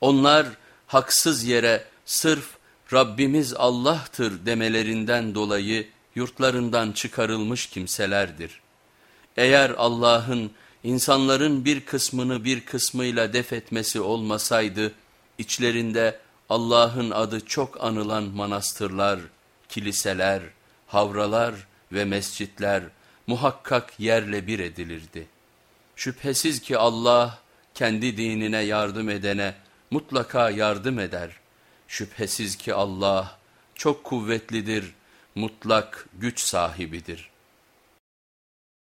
Onlar haksız yere sırf Rabbimiz Allah'tır demelerinden dolayı yurtlarından çıkarılmış kimselerdir. Eğer Allah'ın insanların bir kısmını bir kısmıyla def etmesi olmasaydı, içlerinde Allah'ın adı çok anılan manastırlar, kiliseler, havralar ve mescitler muhakkak yerle bir edilirdi. Şüphesiz ki Allah kendi dinine yardım edene mutlaka yardım eder. Şüphesiz ki Allah çok kuvvetlidir, mutlak güç sahibidir.''